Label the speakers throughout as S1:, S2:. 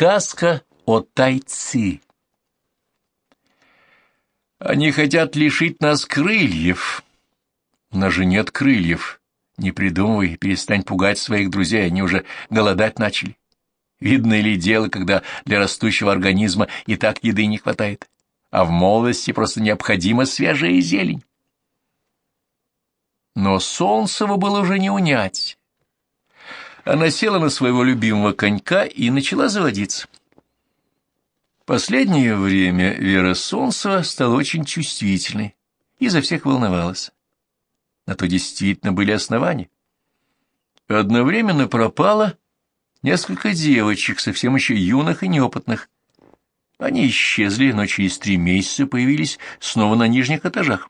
S1: Сказка о тайцы. Они хотят лишить нас крыльев. У нас же нет крыльев. Не придумывай, перестань пугать своих друзей, они уже голодать начали. Видно ли дело, когда для растущего организма и так еды не хватает, а в молодости просто необходима свежая зелень. Но Солнцева было уже не унять. Она села на своего любимого конька и начала заводиться. Последнее время Вера Солнцева стала очень чувствительной и за всех волновалась. На то действительно были основания. Одновременно пропало несколько девочек, совсем еще юных и неопытных. Они исчезли, но через три месяца появились снова на нижних этажах.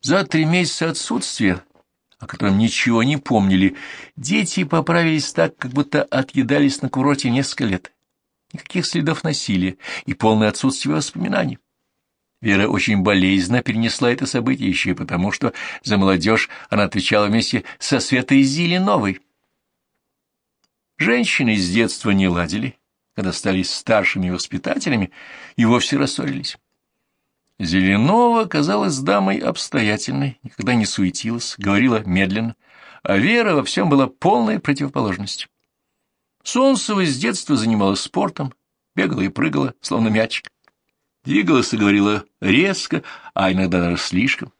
S1: За три месяца отсутствия о котором ничего не помнили, дети поправились так, как будто отъедались на курорте несколько лет. Никаких следов насилия и полное отсутствие воспоминаний. Вера очень болезненно перенесла это событие еще и потому, что за молодежь она отвечала вместе со Светой Зеленовой. Женщины с детства не ладили, когда стали старшими воспитателями и вовсе рассорились. Зеленова казалась дамой обстоятельной, никогда не суетилась, говорила медленно, а Вера во всем была полной противоположностью. Солнцева с детства занималась спортом, бегала и прыгала, словно мячик. Двигалась и говорила резко, а иногда даже слишком.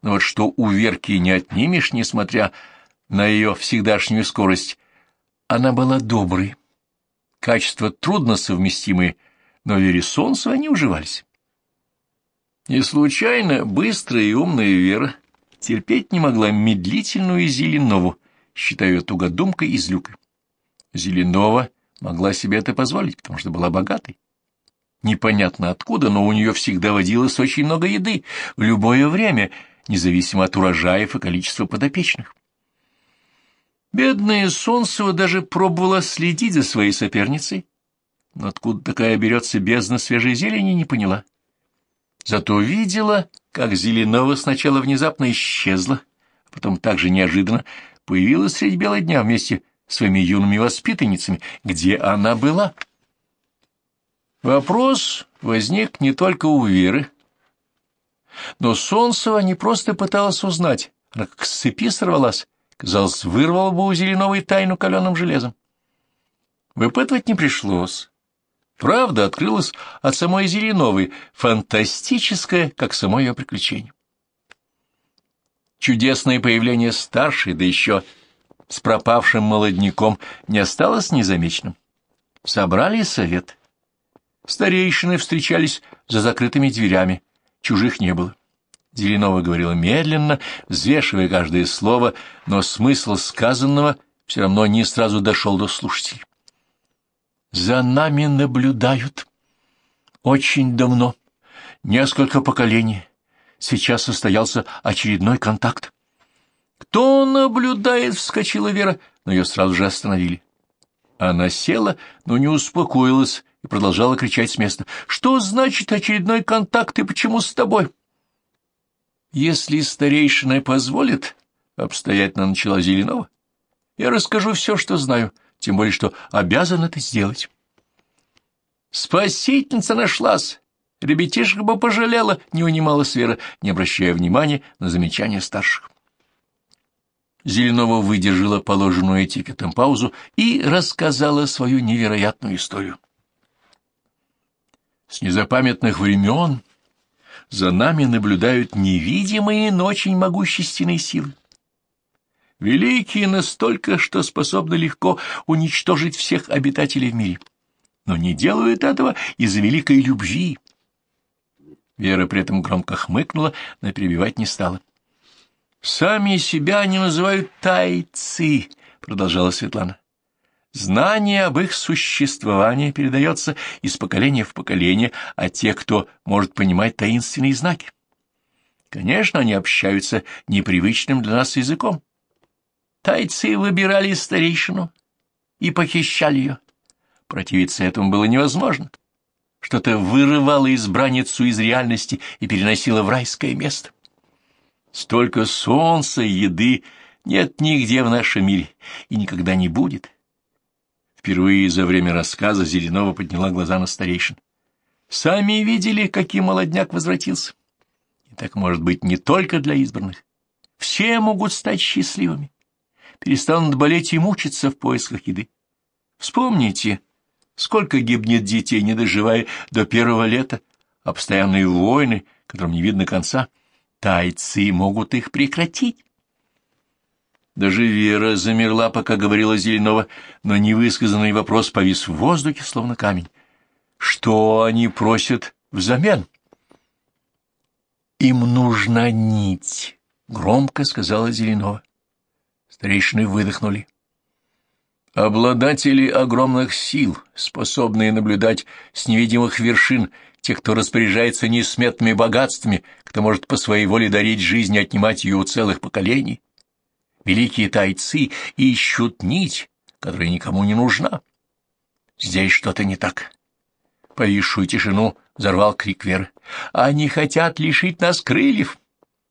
S1: Но вот что у Верки не отнимешь, несмотря на ее всегдашнюю скорость, она была доброй. Качества трудно совместимые, но Вере Солнцевой они уживались. Не случайно быстрая и умная Вера терпеть не могла медлительную Зеленову, считая ее тугодумкой и злюкой. Зеленова могла себе это позволить, потому что была богатой. Непонятно откуда, но у нее всегда водилось очень много еды, в любое время, независимо от урожаев и количества подопечных. Бедная Солнцева даже пробовала следить за своей соперницей, но откуда такая берется бездна свежей зелени, не поняла. Зато видела, как Зеленова сначала внезапно исчезла, а потом так же неожиданно появилась средь бела дня вместе с своими юными воспитанницами. Где она была? Вопрос возник не только у Веры, но Солнцева не просто пыталась узнать, она как с цепи сорвалась, казалось, вырвала бы у Зеленовой тайну каленым железом. Выпытывать не пришлось. Правда открылась от самой Зеленовой, фантастическая, как само ее приключение. Чудесное появление старшей, да еще с пропавшим молодняком, не осталось незамеченным. Собрали совет. Старейшины встречались за закрытыми дверями, чужих не было. Зеленова говорила медленно, взвешивая каждое слово, но смысл сказанного все равно не сразу дошел до слушателей. За нами наблюдают. Очень давно. Несколько поколений. Сейчас состоялся очередной контакт. «Кто наблюдает?» — вскочила Вера, но ее сразу же остановили. Она села, но не успокоилась и продолжала кричать с места. «Что значит очередной контакт и почему с тобой?» «Если старейшина позволит», — обстоятельно начала Зеленова, — «я расскажу все, что знаю тем более что обязан это сделать. Спасительница нашлась. Ребятишек бы пожалела, не унималась Вера, не обращая внимания на замечания старших. Зеленова выдержала положенную этикетом паузу и рассказала свою невероятную историю. С незапамятных времен за нами наблюдают невидимые, но очень могущественные силы. Великие настолько, что способны легко уничтожить всех обитателей в мире. Но не делают этого из-за великой любви. Вера при этом громко хмыкнула, но перебивать не стала. «Сами себя они называют тайцы», — продолжала Светлана. «Знание об их существовании передается из поколения в поколение, а те, кто может понимать таинственные знаки. Конечно, они общаются непривычным для нас языком, Тайцы выбирали старейшину и похищали ее. Противиться этому было невозможно. Что-то вырывало избранницу из реальности и переносило в райское место. Столько солнца и еды нет нигде в нашем мире и никогда не будет. Впервые за время рассказа Зеленова подняла глаза на старейшин. Сами видели, каким молодняк возвратился. И так может быть не только для избранных. Все могут стать счастливыми. Перестанут болеть и мучиться в поисках еды. Вспомните, сколько гибнет детей, не доживая до первого лета, а постоянные войны, которым не видно конца. Тайцы могут их прекратить. Даже Вера замерла, пока говорила Зеленова, но невысказанный вопрос повис в воздухе, словно камень. Что они просят взамен? Им нужна нить, — громко сказала Зеленова. Старейшины выдохнули. Обладатели огромных сил, способные наблюдать с невидимых вершин тех, кто распоряжается несметными богатствами, кто может по своей воле дарить жизнь и отнимать ее у целых поколений, Великие тайцы ищут нить, которая никому не нужна. Здесь что-то не так. Повисшую тишину взорвал крик Веры. Они хотят лишить нас крыльев.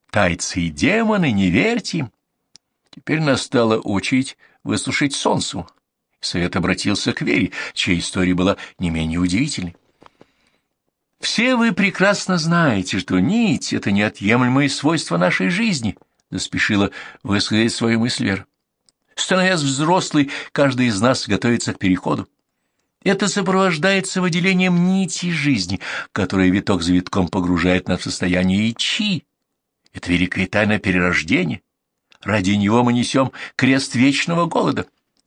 S1: Тайцы и демоны, не верьте им. Теперь настала очередь выслушать солнцу. Совет обратился к Вере, чья история была не менее удивительной. Все вы прекрасно знаете, что нить — это неотъемлемое свойство нашей жизни —— заспешила высказать свою мысль Вера. «Становясь взрослой, каждый из нас готовится к переходу. Это сопровождается выделением нити жизни, которая виток за витком погружает нас в состояние ичи. Это великая тайна перерождения. Ради него мы несем крест вечного голода.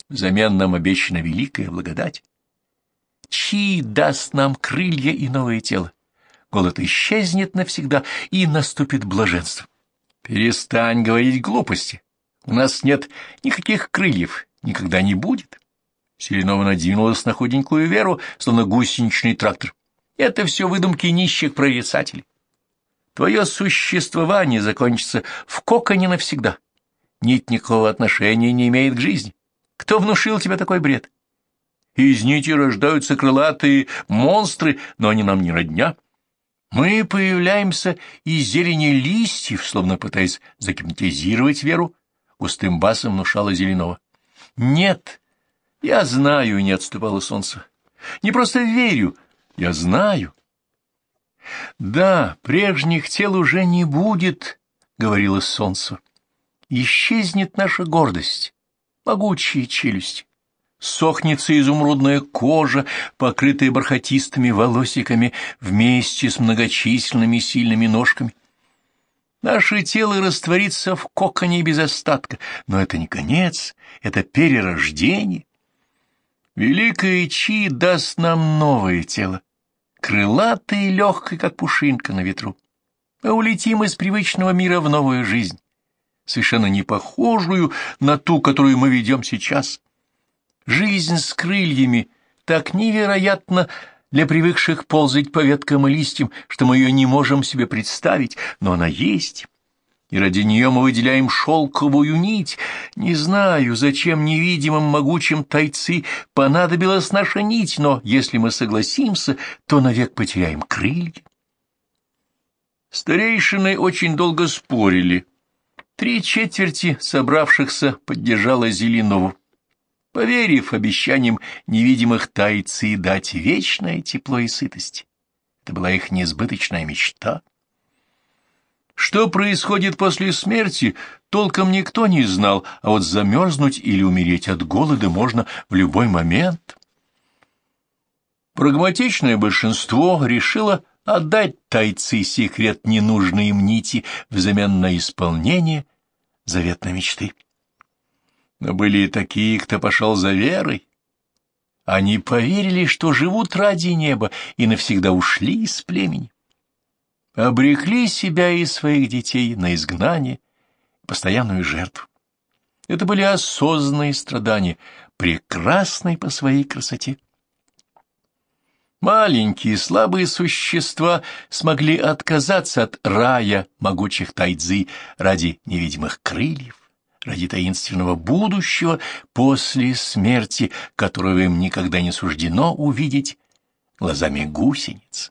S1: Взамен нам обещана великая благодать. Чи даст нам крылья и новое тело. Голод исчезнет навсегда, и наступит блаженство. Перестань говорить глупости. У нас нет никаких крыльев, никогда не будет. Селенова надвинулась на худенькую Веру, словно гусеничный трактор. Это все выдумки нищих прорицателей. Твое существование закончится в коконе навсегда. Нить никакого отношения не имеет к жизни. Кто внушил тебе такой бред? Из нити рождаются крылатые монстры, но они нам не родня. Мы появляемся из зелени листьев, словно пытаясь загипнотизировать Веру, густым басом внушала Зеленова. Нет, я знаю, не отступало солнце. Не просто верю, я знаю. Да, прежних тел уже не будет, говорило солнце. Исчезнет наша гордость, могучие челюсти сохнется изумрудная кожа, покрытая бархатистыми волосиками вместе с многочисленными сильными ножками. Наше тело растворится в коконе без остатка, но это не конец, это перерождение. Великая Чи даст нам новое тело, крылатое и легкое, как пушинка на ветру. Мы улетим из привычного мира в новую жизнь, совершенно не похожую на ту, которую мы ведем сейчас. Жизнь с крыльями так невероятно для привыкших ползать по веткам и листьям, что мы ее не можем себе представить, но она есть. И ради нее мы выделяем шелковую нить. Не знаю, зачем невидимым могучим тайцы понадобилась наша нить, но если мы согласимся, то навек потеряем крылья. Старейшины очень долго спорили. Три четверти собравшихся поддержала Зеленову поверив обещаниям невидимых тайцы дать вечное тепло и сытость. Это была их несбыточная мечта. Что происходит после смерти, толком никто не знал, а вот замерзнуть или умереть от голода можно в любой момент. Прагматичное большинство решило отдать тайцы секрет ненужной им нити взамен на исполнение заветной мечты. Но были и такие, кто пошел за верой. Они поверили, что живут ради неба, и навсегда ушли из племени. Обрекли себя и своих детей на изгнание, постоянную жертву. Это были осознанные страдания, прекрасные по своей красоте. Маленькие слабые существа смогли отказаться от рая могучих тайцзы ради невидимых крыльев ради таинственного будущего после смерти, которого им никогда не суждено увидеть глазами гусениц.